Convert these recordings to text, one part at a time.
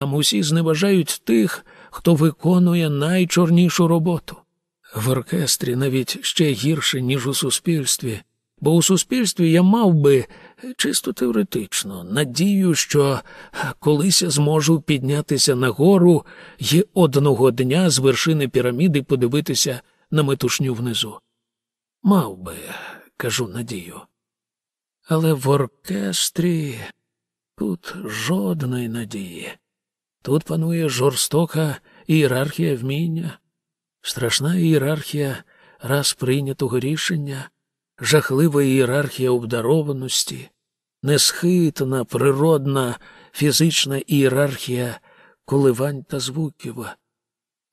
Там усі зневажають тих, хто виконує найчорнішу роботу. В оркестрі навіть ще гірше, ніж у суспільстві, бо у суспільстві я мав би, чисто теоретично, надію, що колись зможу піднятися нагору і одного дня з вершини піраміди подивитися на метушню внизу. Мав би, кажу надію. Але в оркестрі тут жодної надії. Тут панує жорстока ієрархія вміння, страшна ієрархія раз прийнятого рішення, жахлива ієрархія обдарованості, несхитна природна фізична ієрархія коливань та звуків.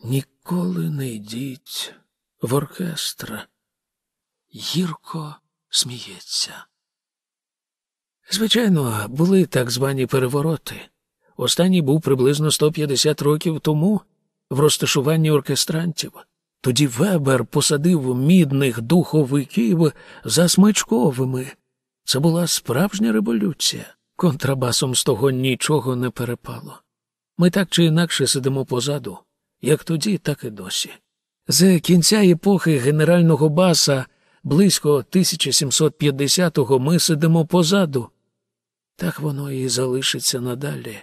Ніколи не йдіть в оркестр. Гірко сміється. Звичайно, були так звані перевороти. Останній був приблизно 150 років тому в розташуванні оркестрантів. Тоді Вебер посадив мідних духовиків за смичковими. Це була справжня революція. Контрабасом з того нічого не перепало. Ми так чи інакше сидимо позаду, як тоді, так і досі. З кінця епохи генерального баса близько 1750-го ми сидимо позаду. Так воно і залишиться надалі.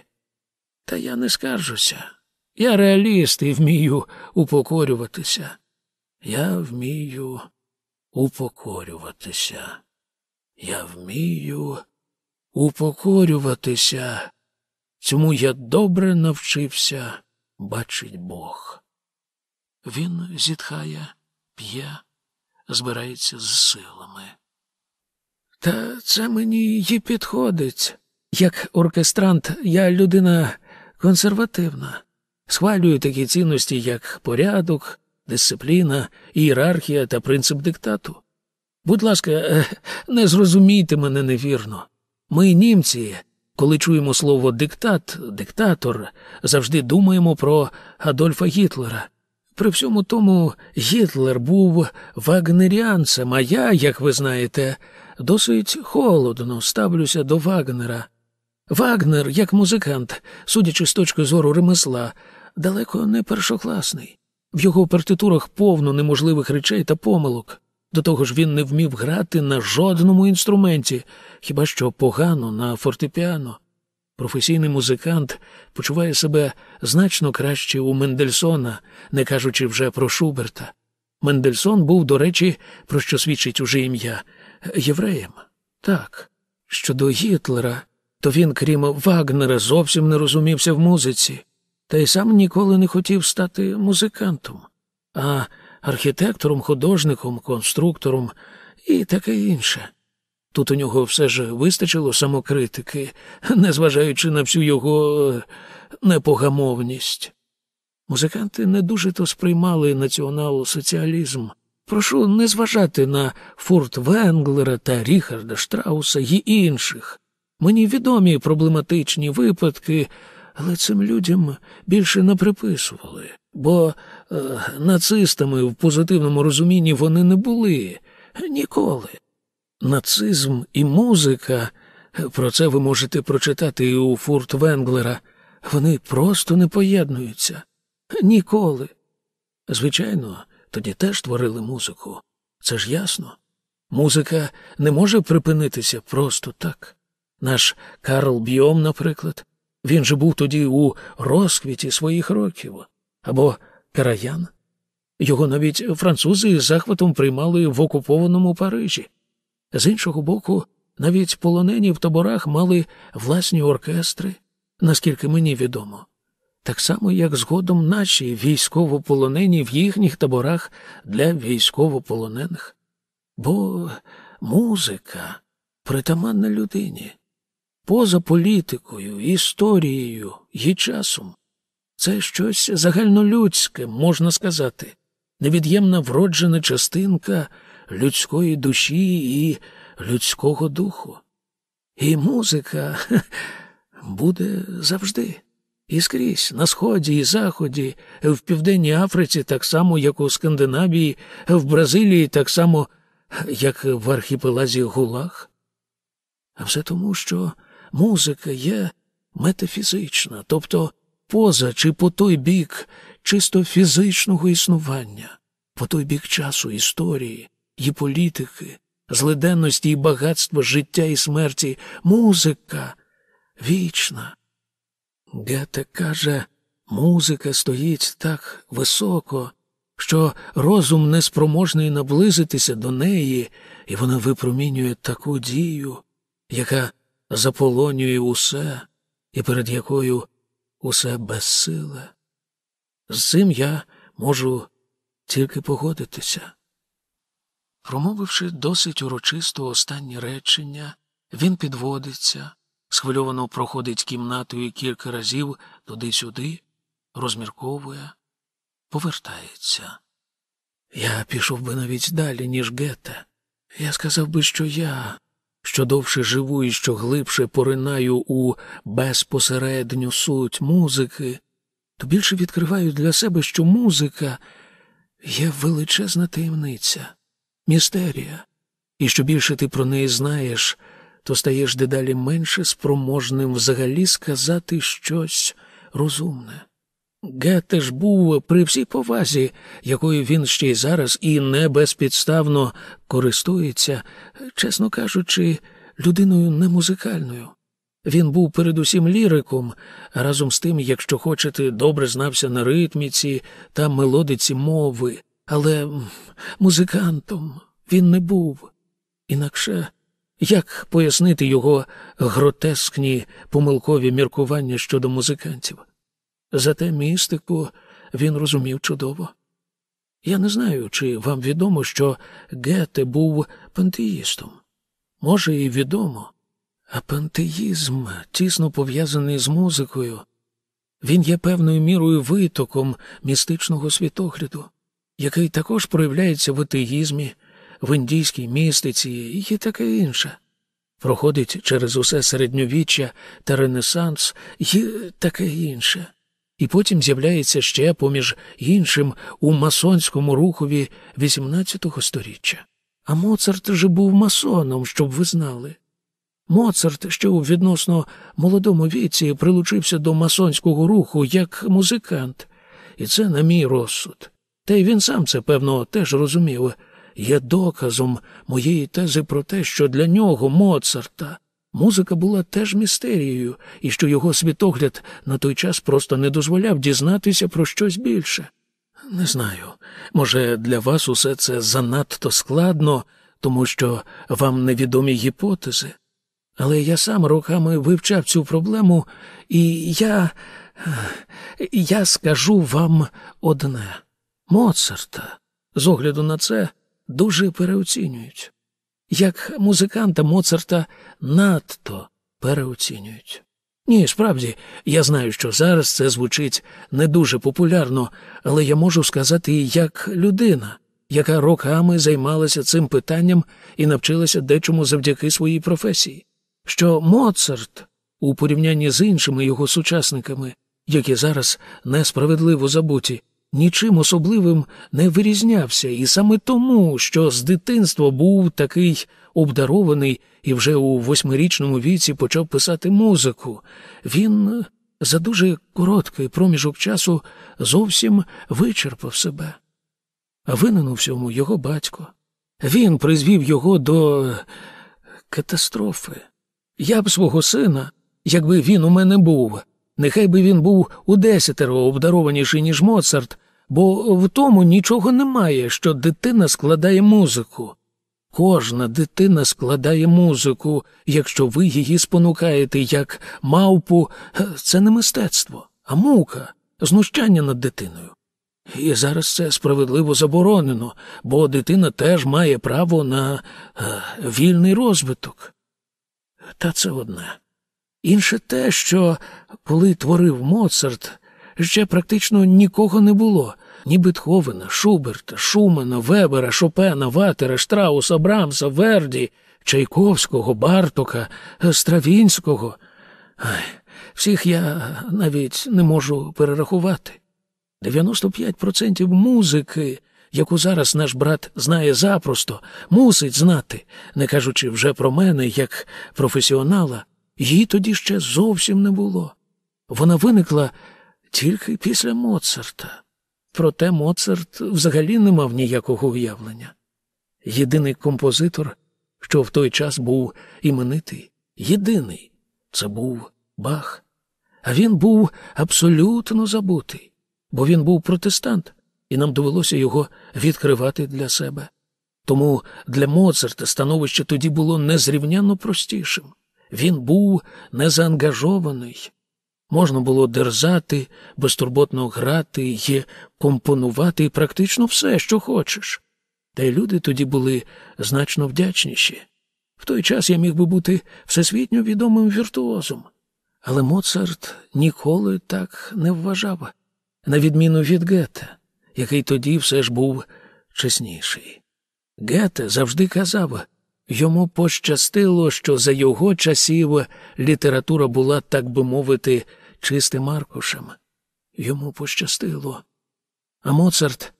Та я не скаржуся. Я реаліст і вмію упокорюватися. Я вмію упокорюватися. Я вмію упокорюватися. Цьому я добре навчився, бачить Бог. Він зітхає, п'є, збирається з силами. Та це мені й підходить. Як оркестрант, я людина консервативна. Схвалюю такі цінності, як порядок, дисципліна, ієрархія та принцип диктату. Будь ласка, е, не зрозумійте мене невірно. Ми, німці, коли чуємо слово диктат, диктатор, завжди думаємо про Адольфа Гітлера. При всьому тому Гітлер був вагнеріанцем, а я, як ви знаєте, досить холодно ставлюся до Вагнера. Вагнер, як музикант, судячи з точки зору ремесла, далеко не першокласний. В його партитурах повно неможливих речей та помилок. До того ж він не вмів грати на жодному інструменті, хіба що погано на фортепіано. Професійний музикант почуває себе значно краще у Мендельсона, не кажучи вже про Шуберта. Мендельсон був, до речі, про що свідчить уже ім'я, євреєм. Так, щодо Гітлера, то він, крім Вагнера, зовсім не розумівся в музиці, та й сам ніколи не хотів стати музикантом, а архітектором, художником, конструктором і таке інше. Тут у нього все ж вистачило самокритики, незважаючи на всю його е, непогамовність. Музиканти не дуже то сприймали націонал-соціалізм. Прошу не зважати на Фурт Венглера та Ріхарда Штрауса й інших. Мені відомі проблематичні випадки, але цим людям більше не приписували, бо е, нацистами в позитивному розумінні вони не були ніколи. Нацизм і музика, про це ви можете прочитати і у Фурт Венглера, вони просто не поєднуються. Ніколи. Звичайно, тоді теж творили музику. Це ж ясно. Музика не може припинитися просто так. Наш Карл Бьом, наприклад, він же був тоді у розквіті своїх років, або Караян. Його навіть французи з захватом приймали в окупованому Парижі. З іншого боку, навіть полонені в таборах мали власні оркестри, наскільки мені відомо. Так само, як згодом наші військовополонені в їхніх таборах для військовополонених. Бо музика притаманна людині, поза політикою, історією і часом. Це щось загальнолюдське, можна сказати, невід'ємна вроджена частинка людської душі і людського духу. І музика буде завжди. І скрізь, на сході і заході, в Південній Африці, так само, як у Скандинавії, в Бразилії, так само, як в архіпелазі Гулаг. А все тому, що музика є метафізична, тобто поза чи по той бік чисто фізичного існування, по той бік часу історії і політики, злиденності і багатства життя і смерті, музика вічна. Гете каже, музика стоїть так високо, що розум неспроможний наблизитися до неї, і вона випромінює таку дію, яка заполонює усе і перед якою усе безсиле. З цим я можу тільки погодитися. Промовивши досить урочисто останнє речення, він підводиться, схвильовано проходить кімнатою кілька разів туди-сюди, розмірковує, повертається. Я пішов би навіть далі, ніж Гете. Я сказав би, що я, що довше живу і що глибше поринаю у безпосередню суть музики, то більше відкриваю для себе, що музика є величезна таємниця, містерія, і що більше ти про неї знаєш, то стаєш дедалі менше спроможним взагалі сказати щось розумне. Гете ж був при всій повазі, якою він ще й зараз і не безпідставно користується, чесно кажучи, людиною немузикальною. Він був передусім ліриком, а разом з тим, якщо хочете, добре знався на ритміці та мелодиці мови, але музикантом він не був. Інакше як пояснити його гротескні помилкові міркування щодо музикантів? Зате містику він розумів чудово. Я не знаю, чи вам відомо, що Гете був пантеїстом. Може, і відомо, а пантеїзм тісно пов'язаний з музикою. Він є певною мірою витоком містичного світогляду, який також проявляється в атеїзмі, в індійській містиці і таке інше. Проходить через усе середньовіччя та Ренесанс і таке інше і потім з'являється ще поміж іншим у масонському рухові XVIII століття. А Моцарт же був масоном, щоб ви знали. Моцарт ще у відносно молодому віці прилучився до масонського руху як музикант, і це на мій розсуд. Та й він сам це, певно, теж розумів, є доказом моєї тези про те, що для нього Моцарта Музика була теж містерією, і що його світогляд на той час просто не дозволяв дізнатися про щось більше. Не знаю, може, для вас усе це занадто складно, тому що вам невідомі гіпотези. Але я сам роками вивчав цю проблему, і я. я скажу вам одне Моцарта, з огляду на це, дуже переоцінюють як музиканта Моцарта надто переоцінюють. Ні, справді, я знаю, що зараз це звучить не дуже популярно, але я можу сказати як людина, яка роками займалася цим питанням і навчилася дечому завдяки своїй професії, що Моцарт, у порівнянні з іншими його сучасниками, які зараз несправедливо забуті, нічим особливим не вирізнявся, і саме тому, що з дитинства був такий обдарований і вже у восьмирічному віці почав писати музику, він за дуже короткий проміжок часу зовсім вичерпав себе. Винен у всьому його батько. Він призвів його до катастрофи. Я б свого сина, якби він у мене був, нехай би він був у десятеро обдарованіший, ніж Моцарт, бо в тому нічого немає, що дитина складає музику. Кожна дитина складає музику, якщо ви її спонукаєте як мавпу, це не мистецтво, а мука, знущання над дитиною. І зараз це справедливо заборонено, бо дитина теж має право на е, вільний розвиток. Та це одне. Інше те, що коли творив Моцарт, ще практично нікого не було. Ні Бетховена, Шуберта, Шумана, Вебера, Шопена, Ватера, Штрауса, Брамса, Верді, Чайковського, Бартока, Стравінського. Ай, Всіх я навіть не можу перерахувати. 95% музики, яку зараз наш брат знає запросто, мусить знати, не кажучи вже про мене як професіонала, її тоді ще зовсім не було. Вона виникла тільки після Моцарта. Проте Моцарт взагалі не мав ніякого уявлення. Єдиний композитор, що в той час був іменитий, єдиний це був Бах. А він був абсолютно забутий, бо він був протестант, і нам довелося його відкривати для себе. Тому для Моцарта становище тоді було незрівняно простішим. Він був незаангажований. Можна було дерзати, безтурботно грати і компонувати практично все, що хочеш. Та й люди тоді були значно вдячніші. В той час я міг би бути всесвітньо відомим віртуозом. Але Моцарт ніколи так не вважав, на відміну від Гета, який тоді все ж був чесніший. Гете завжди казав, йому пощастило, що за його часів література була, так би мовити, чистим аркушем. Йому пощастило. А Моцарт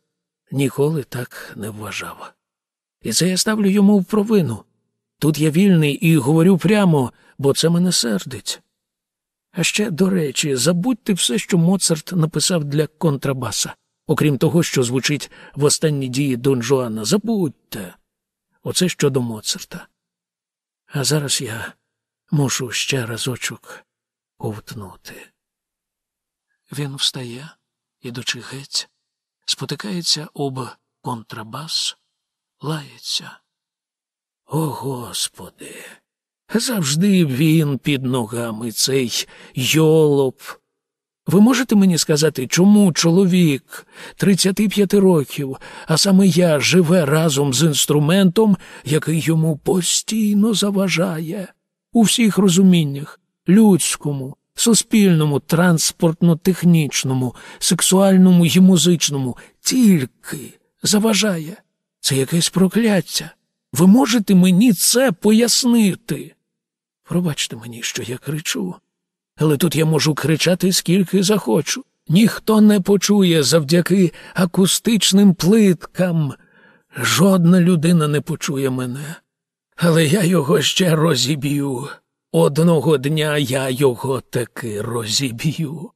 ніколи так не вважав. І це я ставлю йому в провину. Тут я вільний і говорю прямо, бо це мене сердить. А ще, до речі, забудьте все, що Моцарт написав для контрабаса, окрім того, що звучить в останній дії Дон Жуана. Забудьте. Оце щодо Моцарта. А зараз я мушу ще разочок ковтнути. Він встає, ідучи геть, спотикається об контрабас, лається. О, Господи! Завжди він під ногами, цей йолоп. Ви можете мені сказати, чому чоловік 35 років, а саме я живе разом з інструментом, який йому постійно заважає у всіх розуміннях людському, суспільному, транспортно-технічному, сексуальному і музичному, тільки заважає. Це якесь прокляття. Ви можете мені це пояснити? Пробачте мені, що я кричу, але тут я можу кричати скільки захочу. Ніхто не почує завдяки акустичним плиткам. Жодна людина не почує мене, але я його ще розіб'ю. Одного дня я його таки розіб'ю.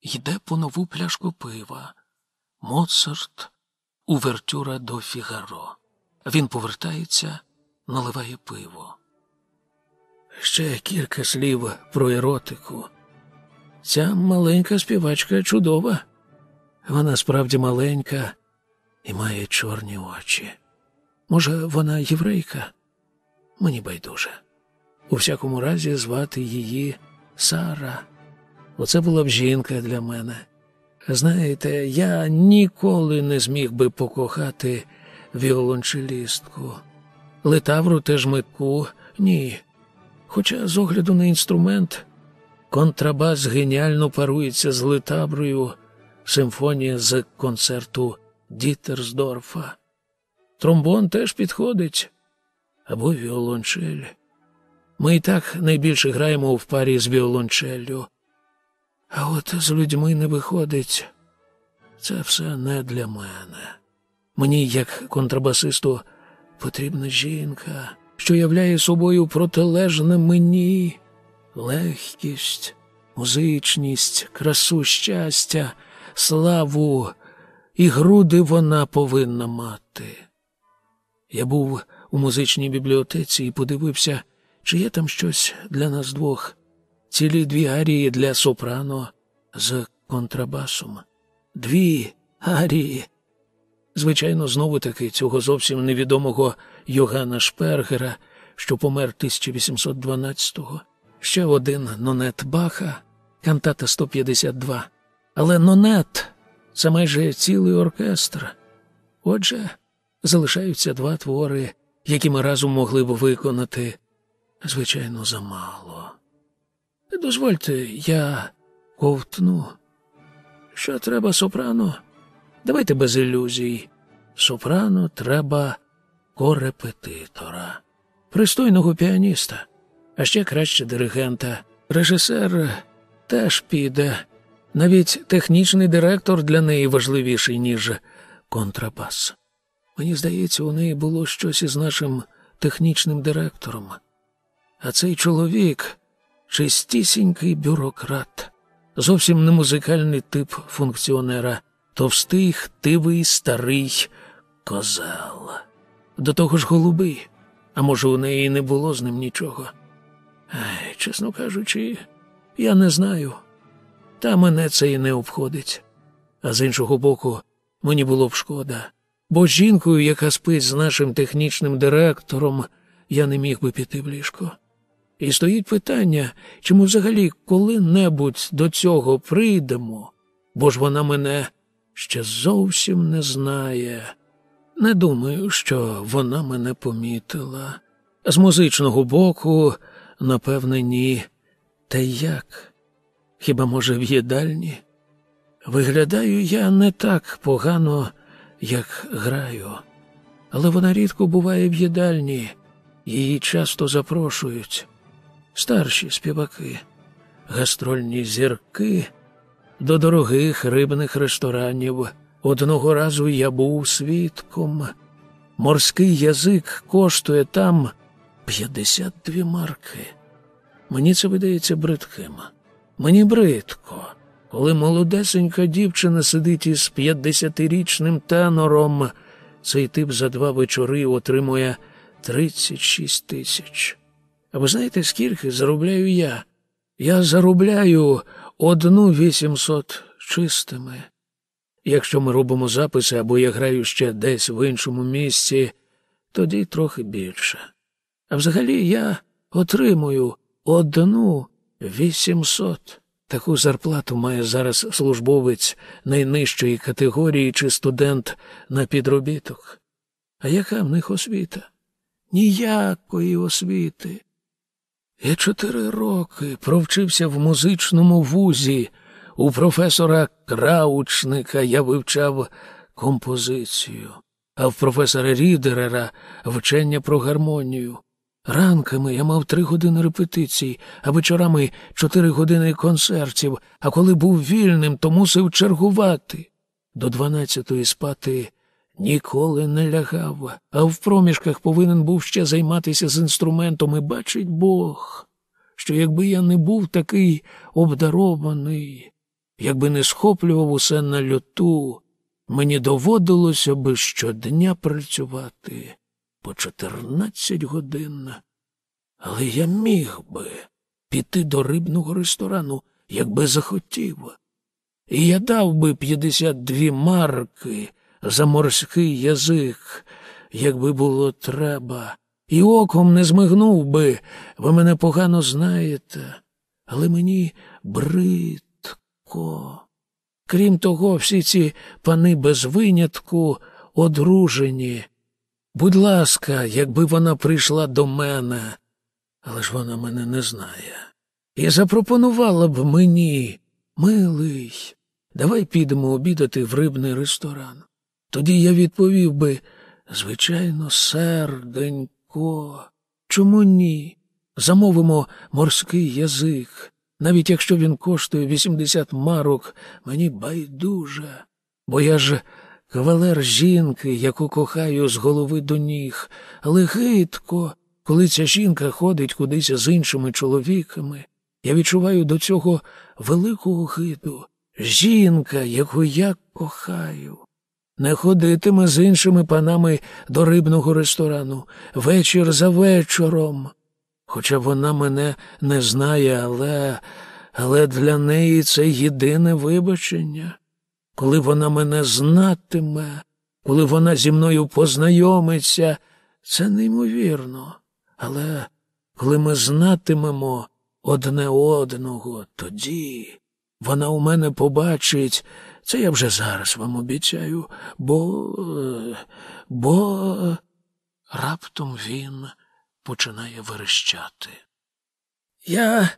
Йде по нову пляшку пива. Моцарт, увертюра до Фігаро. Він повертається, наливає пиво. Ще кілька слів про еротику. Ця маленька співачка чудова. Вона справді маленька і має чорні очі. Може, вона єврейка? Мені байдуже. У всякому разі, звати її Сара. Оце була б жінка для мене. Знаєте, я ніколи не зміг би покохати віолончелістку. Летавру теж митку ні. Хоча, з огляду на інструмент, контрабас геніально парується з летаброю, симфонія з концерту Дітерсдорфа. Тромбон теж підходить або віолончель. Ми і так найбільше граємо в парі з віолончеллю. А от з людьми не виходить. Це все не для мене. Мені, як контрабасисту, потрібна жінка, що являє собою протилежне мені, легкість, музичність, красу щастя, славу і груди вона повинна мати. Я був у музичній бібліотеці і подивився, чи є там щось для нас двох, цілі дві арії для сопрано з контрабасом. Дві арії. Звичайно, знову таки цього зовсім невідомого Йогана Шпергера, що помер 1812-го. Ще один нонет Баха, кантата 152. Але нонет це майже цілий оркестр. Отже, залишаються два твори, які ми разом могли б виконати. Звичайно, замало. Дозвольте, я ковтну. Що треба сопрано? Давайте без ілюзій. Сопрано треба корепетитора, пристойного піаніста, а ще краще диригента. Режисер теж піде. Навіть технічний директор для неї важливіший, ніж контрабас. Мені здається, у неї було щось із нашим технічним директором. А цей чоловік чистісінький бюрократ. зовсім не музикальний тип функціонера, товстий, хтивий, старий козел. До того ж голубий, а може, у неї не було з ним нічого. Ай, Чесно кажучи, я не знаю. Та мене це і не обходить. А з іншого боку, мені було б шкода, бо жінкою, яка спить з нашим технічним директором, я не міг би піти в ліжко. І стоїть питання, чи ми взагалі коли-небудь до цього прийдемо, бо ж вона мене ще зовсім не знає. Не думаю, що вона мене помітила. З музичного боку, напевне, ні. Та як? Хіба, може, в їдальні? Виглядаю я не так погано, як граю, але вона рідко буває в їдальні, її часто запрошують. Старші співаки, гастрольні зірки до дорогих рибних ресторанів. Одного разу я був свідком. Морський язик коштує там 52 марки. Мені це видається бридким. Мені бридко, коли молодесенька дівчина сидить із 50-річним тенором, цей тип за два вечори отримує 36 тисяч. А ви знаєте, скільки заробляю я? Я заробляю одну 800 чистими. Якщо ми робимо записи або я граю ще десь в іншому місці, тоді трохи більше. А взагалі я отримую одну вісімсот. Таку зарплату має зараз службовець найнижчої категорії чи студент на підробіток. А яка в них освіта? Ніякої освіти. Я чотири роки провчився в музичному вузі. У професора Краучника я вивчав композицію, а в професора Рідерера вчення про гармонію. Ранками я мав три години репетицій, а вечорами чотири години концертів, а коли був вільним, то мусив чергувати. До дванадцятої спати ніколи не лягав, а в проміжках повинен був ще займатися з інструментом і бачить Бог, що якби я не був такий обдарований, якби не схоплював усе на льоту, мені доводилося би щодня працювати по чотирнадцять годин. Але я міг би піти до рибного ресторану, якби захотів. І я дав би п'ятдесят дві марки за морський язик, якби було треба, і оком не змигнув би, ви мене погано знаєте, але мені бридко. Крім того, всі ці пани без винятку одружені. Будь ласка, якби вона прийшла до мене, але ж вона мене не знає. І запропонувала б мені, милий, давай підемо обідати в рибний ресторан. Тоді я відповів би, звичайно, серденько, чому ні? Замовимо морський язик, навіть якщо він коштує 80 марок, мені байдуже, бо я ж кавалер жінки, яку кохаю з голови до ніг, але гидко, коли ця жінка ходить кудись з іншими чоловіками, я відчуваю до цього великого гиду. Жінка, яку я кохаю. Не ходитиме з іншими панами до рибного ресторану вечір за вечором. Хоча вона мене не знає, але але для неї це єдине вибачення. Коли вона мене знатиме, коли вона зі мною познайомиться, це неймовірно. Але коли ми знатимемо одне одного, тоді вона у мене побачить, це я вже зараз вам обіцяю, бо. бо. Раптом він починає верещати. Я.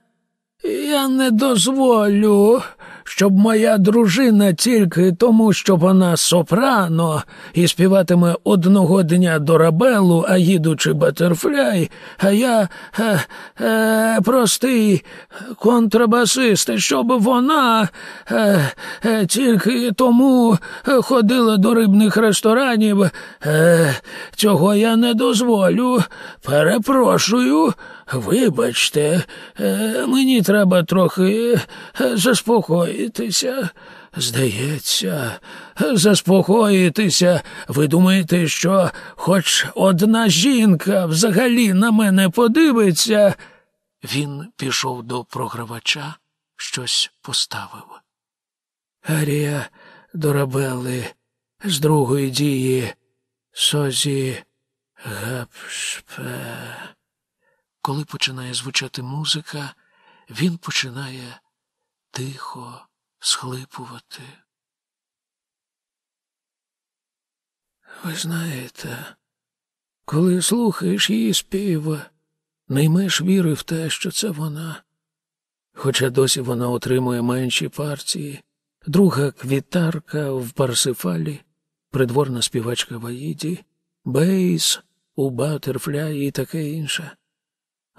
Я не дозволю, щоб моя дружина тільки тому, що вона сопрано і співатиме одного дня до рабелу, а їдучи батерфляй, а я е, е, простий контрабасист, щоб вона е, е, тільки тому ходила до рибних ресторанів. Е, Цього я не дозволю. Перепрошую, Вибачте, е, мені треба трохи е, заспокоїтися. Здається, заспокоїтися. Ви думаєте, що хоч одна жінка взагалі на мене подивиться? Він пішов до програвача, щось поставив. Арія Дорабели з другої дії Созі Гапшпе. Коли починає звучати музика, він починає тихо схлипувати. Ви знаєте, коли слухаєш її спів, не ймеш віри в те, що це вона. Хоча досі вона отримує менші партії, друга квітарка в Парсифалі, придворна співачка в Аїді, бейс у Батерфляї і таке інше.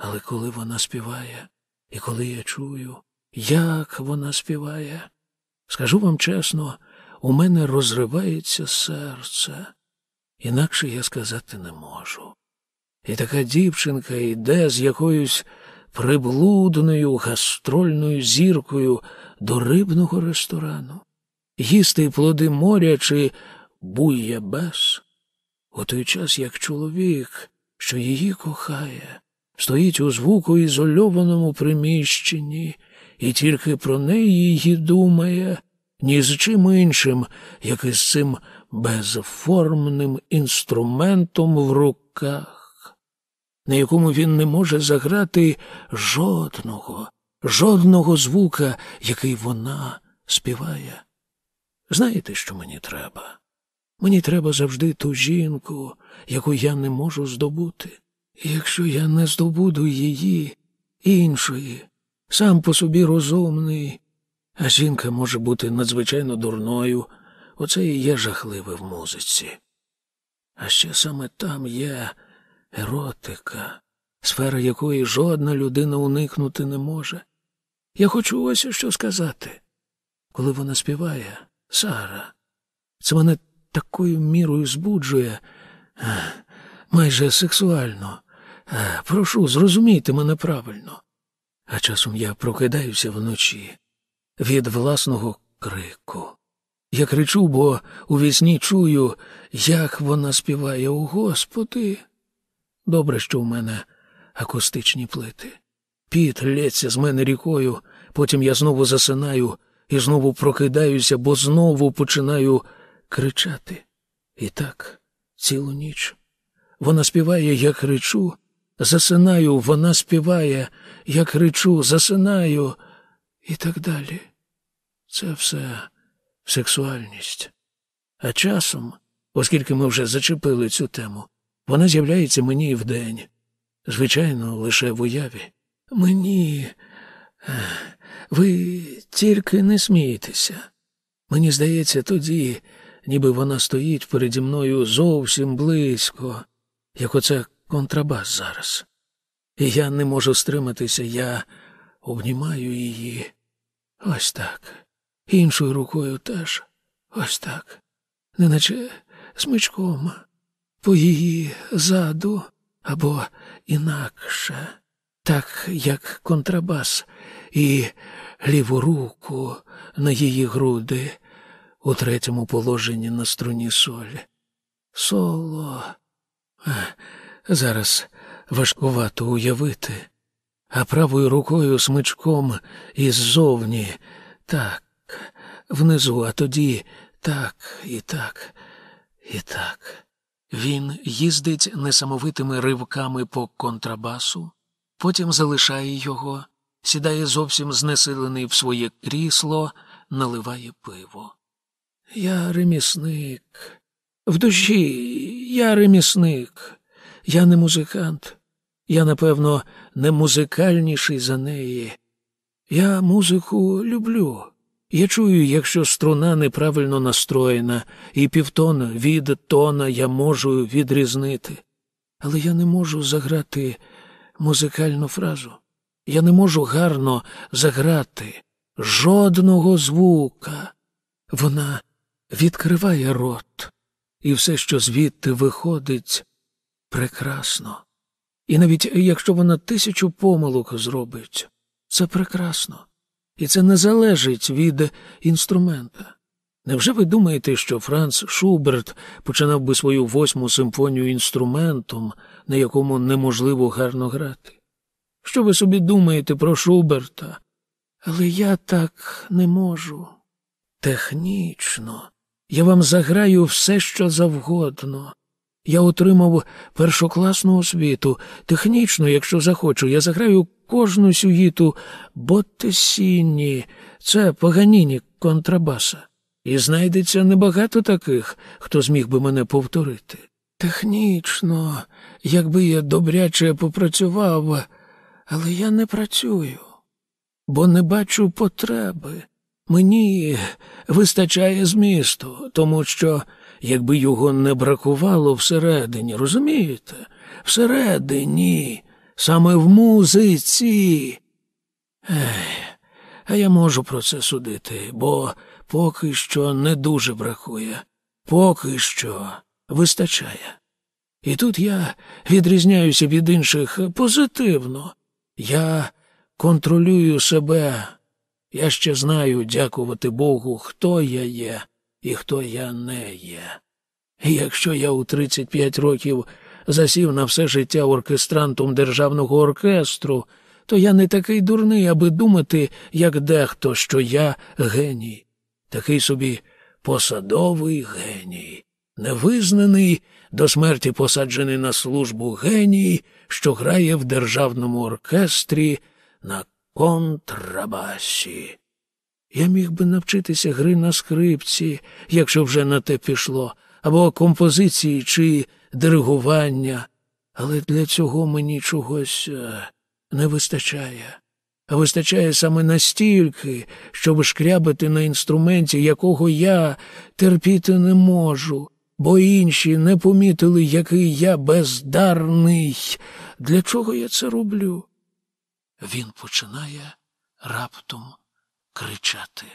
Але коли вона співає, і коли я чую, як вона співає, скажу вам чесно, у мене розривається серце, інакше я сказати не можу. І така дівчинка йде з якоюсь приблудною гастрольною зіркою до рибного ресторану, їсти плоди моря чи буєбес, у той час як чоловік, що її кохає, стоїть у звукоізольованому приміщенні і тільки про неї її думає, ні з чим іншим, як і з цим безформним інструментом в руках, на якому він не може заграти жодного, жодного звука, який вона співає. Знаєте, що мені треба? Мені треба завжди ту жінку, яку я не можу здобути. Якщо я не здобуду її, іншої, сам по собі розумний, а жінка може бути надзвичайно дурною, оце і є жахливе в музиці. А ще саме там є еротика, сфера якої жодна людина уникнути не може. Я хочу ось що сказати. Коли вона співає, Сара, це мене такою мірою збуджує, майже сексуально. Прошу, зрозумійте мене правильно. А часом я прокидаюся вночі від власного крику. Я кричу, бо у вісні чую, як вона співає у Господи. Добре, що в мене акустичні плити. Піт лється з мене рікою, потім я знову засинаю і знову прокидаюся, бо знову починаю кричати. І так, цілу ніч. Вона співає, я кричу, засинаю, вона співає, я кричу, засинаю, і так далі. Це все сексуальність. А часом, оскільки ми вже зачепили цю тему, вона з'являється мені і вдень. Звичайно, лише в уяві. Мені. Ви тільки не смієтеся. Мені здається, тоді, ніби вона стоїть переді мною зовсім близько, як оце контрабас зараз. Я не можу стриматися, я обнімаю її. Ось так. Іншою рукою теж ось так, неначе смичком, по її заду або інакше, так як контрабас, і ліву руку на її груди у третьому положенні на струні солі. Соло. Зараз важкувато уявити, а правою рукою смичком іззовні так, внизу, а тоді так і так, і так. Він їздить несамовитими ривками по контрабасу, потім залишає його, сідає зовсім знесилений в своє крісло, наливає пиво. Я ремісник. В душі я ремісник. Я не музикант. Я, напевно, не музикальніший за неї. Я музику люблю. Я чую, якщо струна неправильно настроєна, і півтона від тона я можу відрізнити. Але я не можу заграти музикальну фразу. Я не можу гарно заграти жодного звука. Вона відкриває рот, і все, що звідти виходить, прекрасно. І навіть якщо вона тисячу помилок зробить, це прекрасно. І це не залежить від інструмента. Невже ви думаєте, що Франц Шуберт починав би свою восьму симфонію інструментом, на якому неможливо гарно грати? Що ви собі думаєте про Шуберта? Але я так не можу. Технічно, я вам заграю все, що завгодно. Я отримав першокласну освіту. Технічно, якщо захочу, я заграю кожну сюїту Боттесіні, це поганіні контрабаса. І знайдеться небагато таких, хто зміг би мене повторити. Технічно, якби я добряче попрацював, але я не працюю, бо не бачу потреби. Мені вистачає змісту, тому що, якби його не бракувало всередині, розумієте? Всередині, саме в музиці. Ех, а я можу про це судити, бо поки що не дуже бракує, поки що вистачає. І тут я відрізняюся від інших позитивно. Я контролюю себе. Я ще знаю, дякувати Богу, хто я є і хто я не є. Якщо я у 35 років засів на все життя оркестрантом державного оркестру, то я не такий дурний, аби думати, як дехто, що я геній, такий собі посадовий геній, невизнаний, до смерті посаджений на службу геній, що грає в державному оркестрі на контрабасі. Я міг би навчитися гри на скрипці, якщо вже на те пішло, або композиції чи диригування, але для цього мені чогось е, не вистачає. А вистачає саме настільки, щоб шкрябати на інструменті, якого я терпіти не можу, бо інші не помітили, який я бездарний. Для чого я це роблю? Він починає раптом кричати.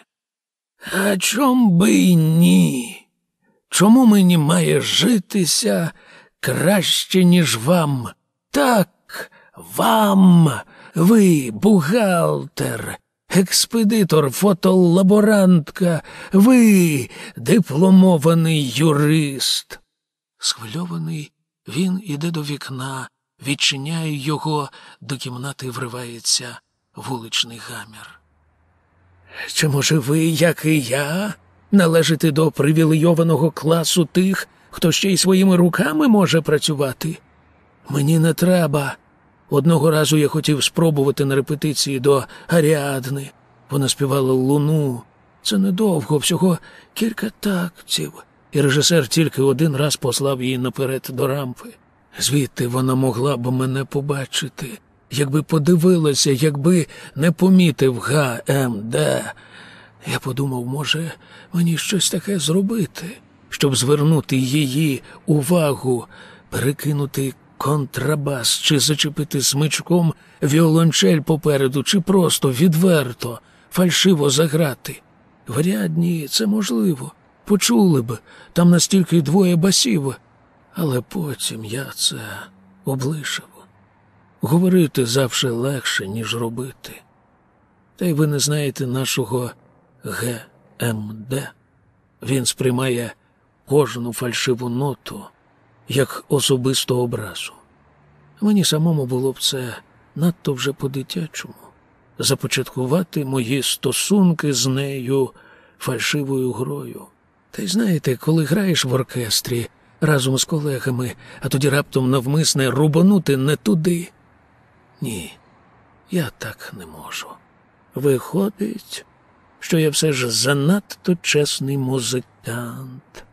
А чом би й ні? Чому мені має житися краще, ніж вам? Так, вам, ви, бухгалтер, експедитор, фотолаборантка, ви дипломований юрист. Схвильований, він іде до вікна, відчиняє його, до кімнати вривається вуличний гамір. Чи, може, ви, як і я, належите до привілейованого класу тих, хто ще й своїми руками може працювати? Мені не треба. Одного разу я хотів спробувати на репетиції до Аріадни. Вона співала луну. Це недовго, всього кілька тактів, і режисер тільки один раз послав її наперед до рампи. Звідти вона могла б мене побачити, якби подивилася, якби не помітив ГМД. Я подумав, може, мені щось таке зробити, щоб звернути її увагу, перекинути контрабас чи зачепити смичком віолончель попереду, чи просто відверто, фальшиво заграти. Врядні, це можливо. Почули б, там настільки двоє басів, але потім я це облишив. Говорити завжди легше, ніж робити. Та й ви не знаєте нашого ГМД. Він сприймає кожну фальшиву ноту як особисту образу. Мені самому було б це надто вже по-дитячому започаткувати мої стосунки з нею фальшивою грою. Та й знаєте, коли граєш в оркестрі разом з колегами, а тоді раптом навмисне рубанути не туди. Ні, я так не можу. Виходить, що я все ж занадто чесний музикант.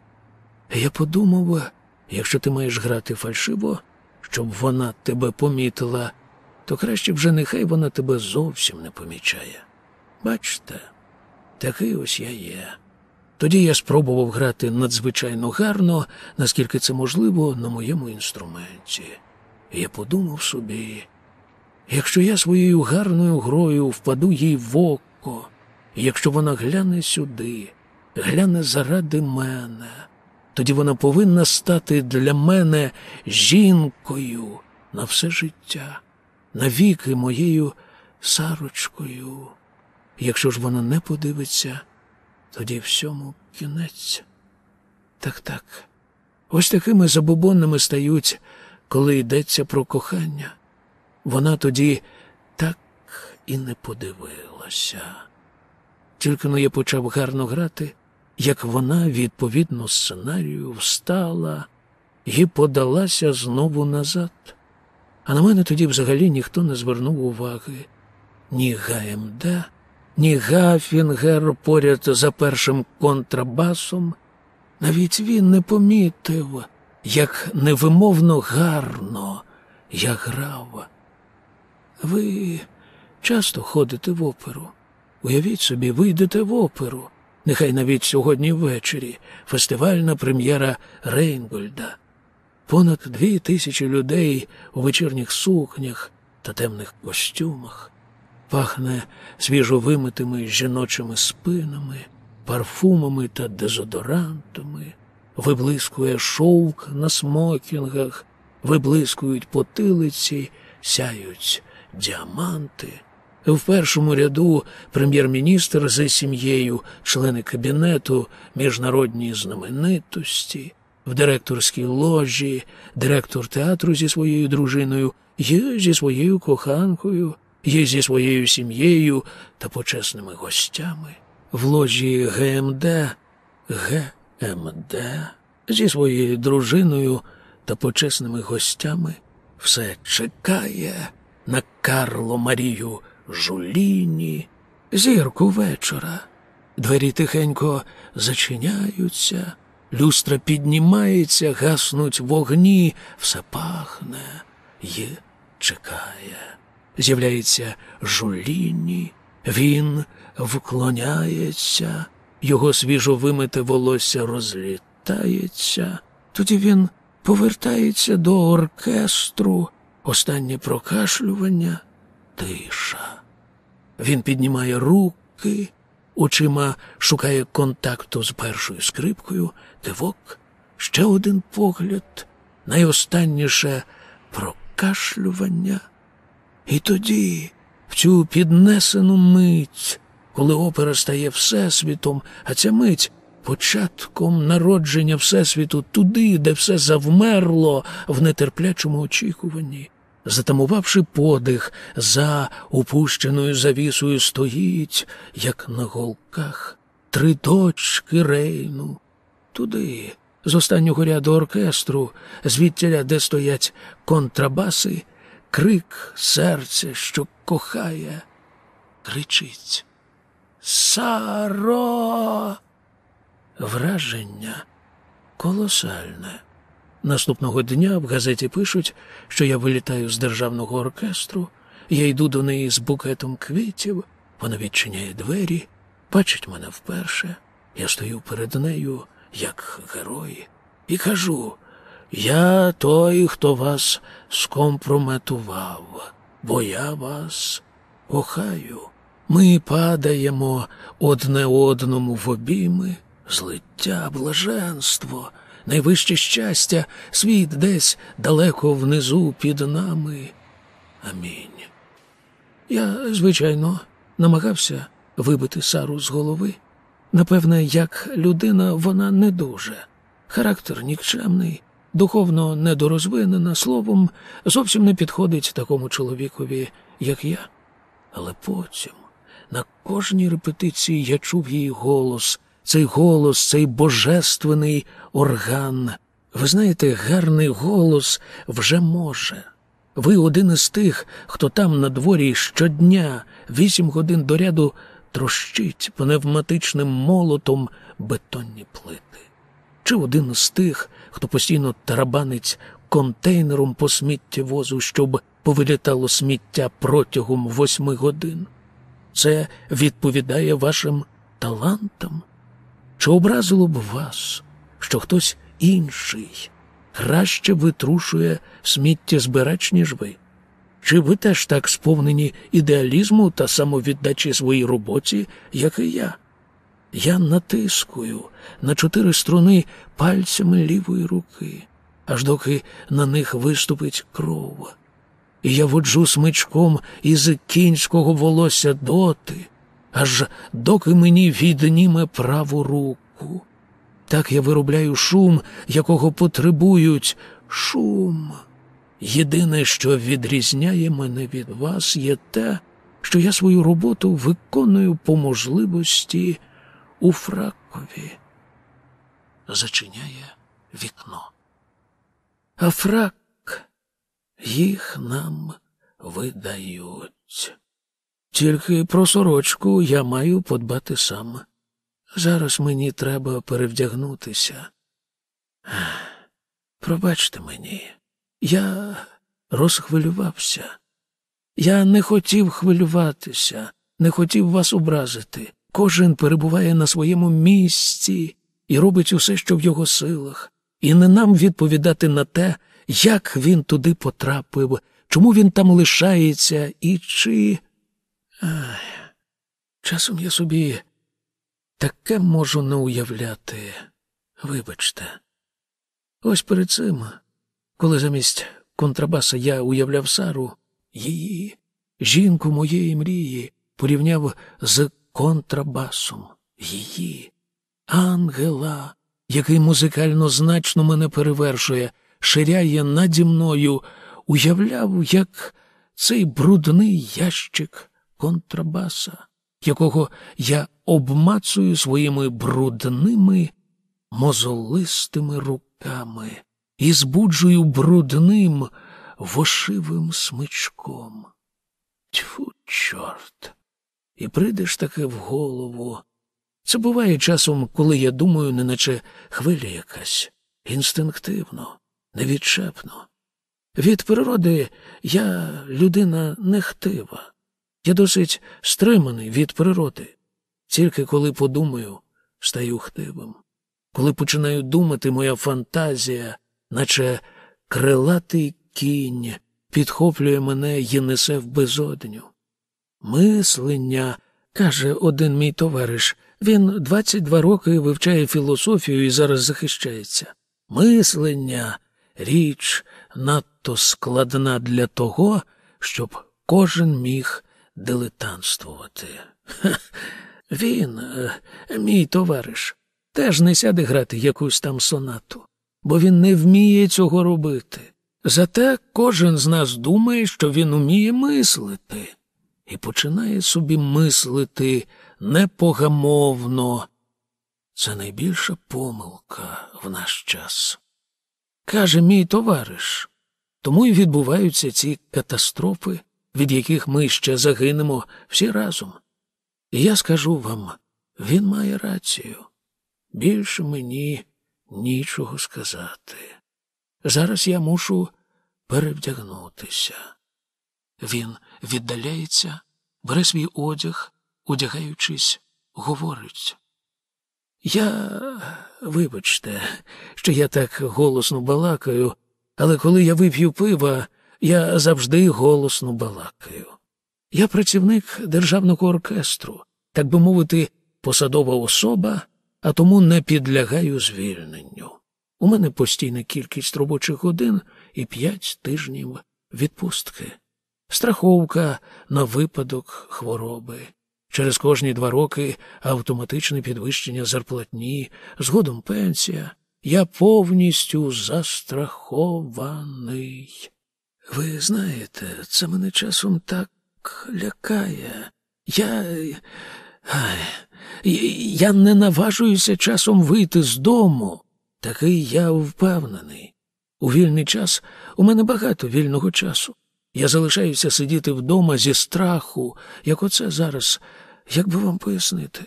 Я подумав, якщо ти маєш грати фальшиво, щоб вона тебе помітила, то краще вже нехай вона тебе зовсім не помічає. Бачите, такий ось я є. Тоді я спробував грати надзвичайно гарно, наскільки це можливо, на моєму інструменті. Я подумав собі, якщо я своєю гарною грою впаду їй в око, якщо вона гляне сюди, гляне заради мене, тоді вона повинна стати для мене жінкою, на все життя, навіки моєю сарочкою. Якщо ж вона не подивиться, тоді всьому кінець. Так, так. Ось такими забобонними стають, коли йдеться про кохання. Вона тоді так і не подивилася. Тільки но я почав гарно грати, як вона, відповідно сценарію, встала і подалася знову назад. А на мене тоді взагалі ніхто не звернув уваги. Ні ГМД, ні Гафінгер поряд за першим контрабасом. Навіть він не помітив, як невимовно гарно я грав. Ви часто ходите в оперу. Уявіть собі, вийдете в оперу. Нехай навіть сьогодні ввечері фестивальна прем'єра Рейнгольда. Понад дві тисячі людей у вечірніх сукнях та темних костюмах. Пахне свіжовимитими жіночими спинами, парфумами та дезодорантами, виблискує шовк на смокінгах, виблискують потилиці, сяють діаманти. В першому ряду прем'єр-міністр за сім'єю, члени кабінету, міжнародні знаменитості, в директорській ложі, директор театру зі своєю дружиною, є зі своєю коханкою, є зі своєю сім'єю та почесними гостями. В ложі ГМД, ГМД зі своєю дружиною та почесними гостями все чекає на Карло Марію Жуліні, зірку вечора. Двері тихенько зачиняються, люстра піднімається, гаснуть вогні, все пахне і чекає. З'являється Жуліні, він вклоняється, його свіжо вимите волосся розлітається. Тоді він повертається до оркестру, останнє прокашлювання тиша. Він піднімає руки, очима шукає контакту з першою скрипкою, кивок, ще один погляд, найостанніше прокашлювання. І тоді, в цю піднесену мить, коли опера стає всесвітом, а ця мить початком народження Всесвіту туди, де все завмерло в нетерплячому очікуванні. Затамувавши подих, за опущеною завісою стоїть, як на голках, три точки рейну. Туди, з останнього ряду оркестру, звідтіля, де стоять контрабаси, крик серця, що кохає, кричить. Саро! Враження колосальне. Наступного дня в газеті пишуть, що я вилітаю з державного оркестру, я йду до неї з букетом квітів, вона відчиняє двері, бачить мене вперше. Я стою перед нею, як герой, і кажу: я той, хто вас скомпрометував, бо я вас кохаю. Ми падаємо одне одному в обійми, злиття, блаженство найвище щастя, світ десь далеко внизу під нами. Амінь. Я, звичайно, намагався вибити Сару з голови. Напевне, як людина вона не дуже. Характер нікчемний, духовно недорозвинена, словом, зовсім не підходить такому чоловікові, як я. Але потім, на кожній репетиції я чув її голос, цей голос, цей божественний орган. Ви знаєте, гарний голос вже може. Ви один із тих, хто там на дворі щодня, вісім годин до ряду трощить пневматичним молотом бетонні плити. Чи один із тих, хто постійно тарабанить контейнером по сміттєвозу, щоб повилітало сміття протягом восьми годин? Це відповідає вашим талантам? Чи образило б вас, що хтось інший краще витрушує сміттєзбирач, ніж ви? Чи ви теж так сповнені ідеалізму та самовіддачі своїй роботі, як і я? Я натискую на чотири струни пальцями лівої руки, аж доки на них виступить кров. і я воджу смичком із кінського волосся доти, аж доки мені відніме праву руку. Так я виробляю шум, якого потребують шум. Єдине, що відрізняє мене від вас, є те, що я свою роботу виконую по можливості у фракові. Зачиняє вікно. А фрак їх нам видають. Тільки про сорочку я маю подбати сам. Зараз мені треба перевдягнутися. Пробачте мені, я розхвилювався. Я не хотів хвилюватися, не хотів вас образити. Кожен перебуває на своєму місці і робить усе, що в його силах, і не нам відповідати на те, як він туди потрапив, чому він там лишається і чи. Ай, Часом я собі таке можу не уявляти. Вибачте. Ось перед цим, коли замість контрабаса я уявляв Сару, її, жінку моєї мрії, порівняв з контрабасом, її, ангела, який музикально значно мене перевершує, ширяє наді мною, уявляв, як цей брудний ящик контрабаса, якого я обмацую своїми брудними, мозолистими руками і збуджую брудним вошивим смичком. Тьфу, чорт, і прийдеш таки в голову. Це буває часом, коли я думаю, неначе хвиля якась, інстинктивно, невідчепно. Від природи я людина нехтива. Я досить стриманий від природи. Тільки коли подумаю, стаю хтивим. Коли починаю думати, моя фантазія, наче крилатий кінь, підхоплює мене і несе в безодню. Мислення, каже один мій товариш, він 22 роки вивчає філософію і зараз захищається. Мислення річ надто складна для того, щоб кожен міг дилетантствувати. Ха, він, е, мій товариш, теж не сяде грати якусь там сонату, бо він не вміє цього робити. Зате кожен з нас думає, що він уміє мислити, і починає собі мислити непогамовно. Це найбільша помилка в наш час. Каже мій товариш, тому й відбуваються ці катастрофи, від яких ми ще загинемо всі разом. І я скажу вам, він має рацію. Більше мені нічого сказати. Зараз я мушу перевдягнутися. Він віддаляється, бере свій одяг, одягаючись, говорить. Я, вибачте, що я так голосно балакаю, але коли я вип'ю пива, я завжди голосно балакаю. Я працівник державного оркестру, так би мовити, посадова особа, а тому не підлягаю звільненню. У мене постійна кількість робочих годин і п'ять тижнів відпустки, страховка на випадок хвороби. Через кожні два роки автоматичне підвищення зарплатні, згодом пенсія. Я повністю застрахований. Ви знаєте, це мене часом так лякає. Я. Ай, я не наважуюся часом вийти з дому. Такий я впевнений. У вільний час у мене багато вільного часу. Я залишаюся сидіти вдома зі страху, як оце зараз. Як би вам пояснити?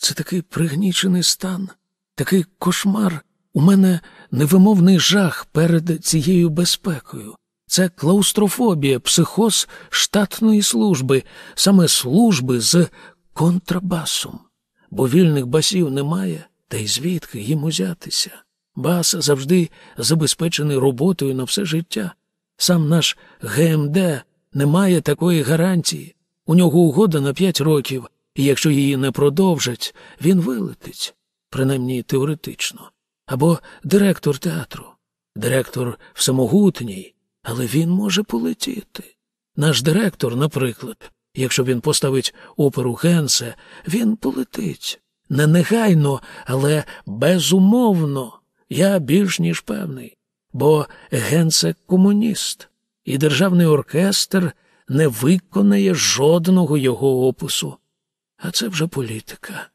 Це такий пригнічений стан, такий кошмар. У мене невимовний жах перед цією безпекою. Це клаустрофобія, психоз штатної служби, саме служби з контрабасом. Бо вільних басів немає, та й звідки їм узятися. Бас завжди забезпечений роботою на все життя. Сам наш ГМД не має такої гарантії. У нього угода на п'ять років, і якщо її не продовжать, він вилетить, принаймні теоретично. Або директор театру. Директор всемогутній, але він може полетіти. Наш директор, наприклад, якщо він поставить оперу Генсе, він полетить. Не негайно, але безумовно, я більш ніж певний. Бо Генсе комуніст, і державний оркестр не виконає жодного його опису. А це вже політика.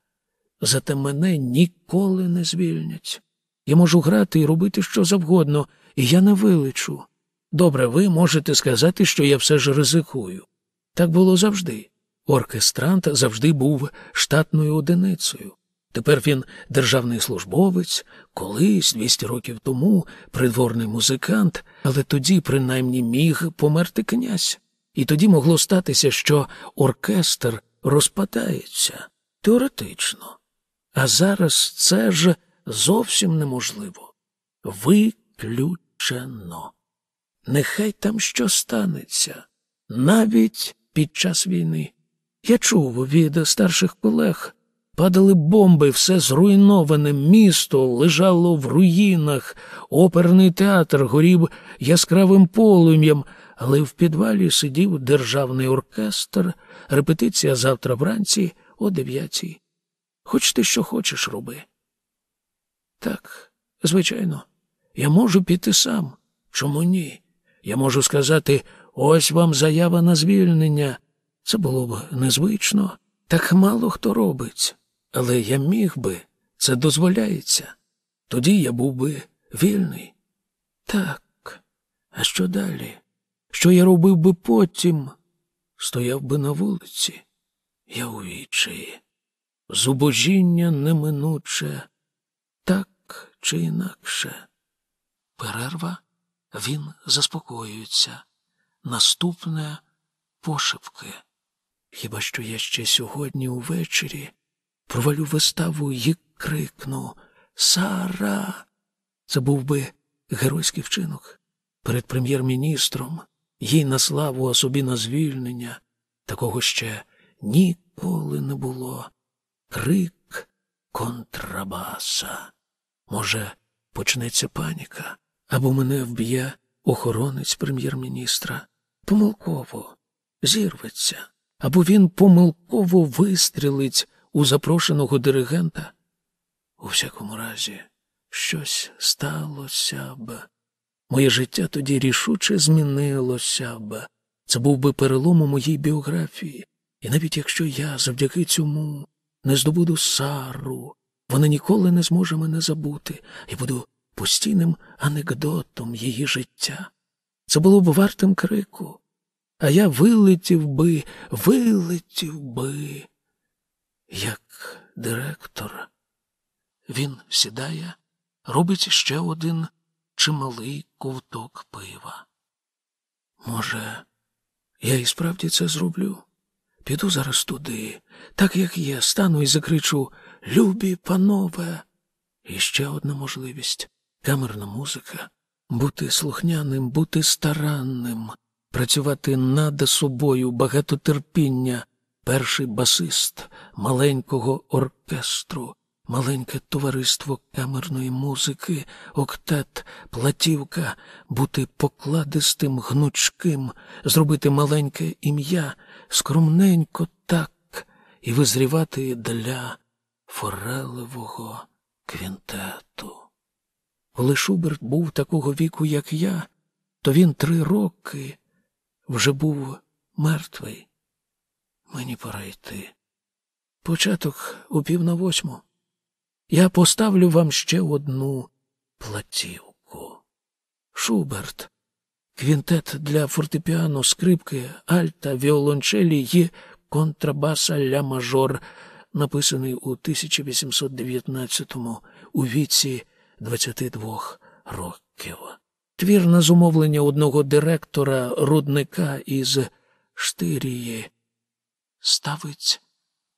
Зате мене ніколи не звільнять. Я можу грати і робити що завгодно, і я не вилечу. Добре, ви можете сказати, що я все ж ризикую. Так було завжди. Оркестрант завжди був штатною одиницею. Тепер він державний службовець, колись, 200 років тому, придворний музикант, але тоді, принаймні, міг померти князь. І тоді могло статися, що оркестр розпадається теоретично. А зараз це ж зовсім неможливо. Виключено. Нехай там що станеться, навіть під час війни. Я чув від старших колег. Падали бомби, все зруйноване місто лежало в руїнах, оперний театр горів яскравим полум'ям, але в підвалі сидів державний оркестр, репетиція завтра вранці о дев'ятій. Хоч ти що хочеш, роби. Так, звичайно, я можу піти сам. Чому ні? Я можу сказати ось вам заява на звільнення. Це було б незвично, так мало хто робить. Але я міг би, це дозволяється. Тоді я був би вільний. Так, а що далі? Що я робив би потім? Стояв би на вулиці, я у відчаї. Зубожіння неминуче, так чи інакше. Перерва, він заспокоюється. Наступне пошепки. Хіба що я ще сьогодні увечері провалю виставу і крикну Сара. Це був би геройський вчинок перед прем'єр-міністром, їй на славу, а собі на звільнення. Такого ще ніколи не було. Крик контрабаса. Може, почнеться паніка, або мене вб'є охоронець прем'єр-міністра. Помилково зірветься, або він помилково вистрілить у запрошеного диригента. У всякому разі, щось сталося б. Моє життя тоді рішуче змінилося б. Це був би перелом у моїй біографії. І навіть якщо я завдяки цьому не здобуду Сару, вона ніколи не зможе мене забути і буду постійним анекдотом її життя. Це було б вартим крику, а я вилетів би, вилетів би як директор. Він сідає, робить ще один чималий ковток пива. Може, я і справді це зроблю? Піду зараз туди, так як є, стану і закричу Любі, панове. І ще одна можливість камерна музика, бути слухняним, бути старанним, працювати над собою, багато терпіння, перший басист маленького оркестру, маленьке товариство камерної музики, октет, платівка, бути покладистим, гнучким, зробити маленьке ім'я, скромненько так і визрівати для форелевого квінтету. Коли Шуберт був такого віку, як я, то він три роки вже був мертвий. Мені пора йти. Початок у пів на восьму. Я поставлю вам ще одну платівку. Шуберт, квінтет для фортепіано, скрипки, альта, віолончелі і контрабаса ля мажор, написаний у 1819-му у віці 22 років. Твір на зумовлення одного директора рудника із Штирії ставить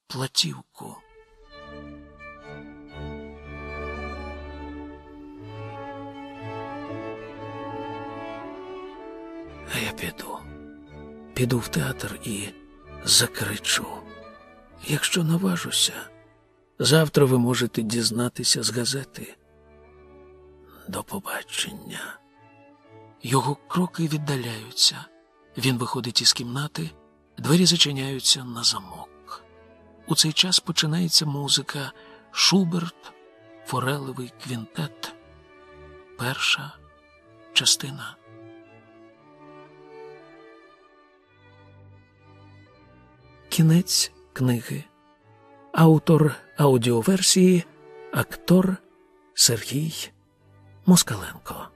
платівку. А я піду, піду в театр і закричу. Якщо наважуся, завтра ви можете дізнатися з газети. До побачення. Його кроки віддаляються. Він виходить із кімнати, двері зачиняються на замок. У цей час починається музика Шуберт, Форелевий квінтет. Перша частина. Кінець книги. Автор аудіоверсії актор Сергій Москаленко.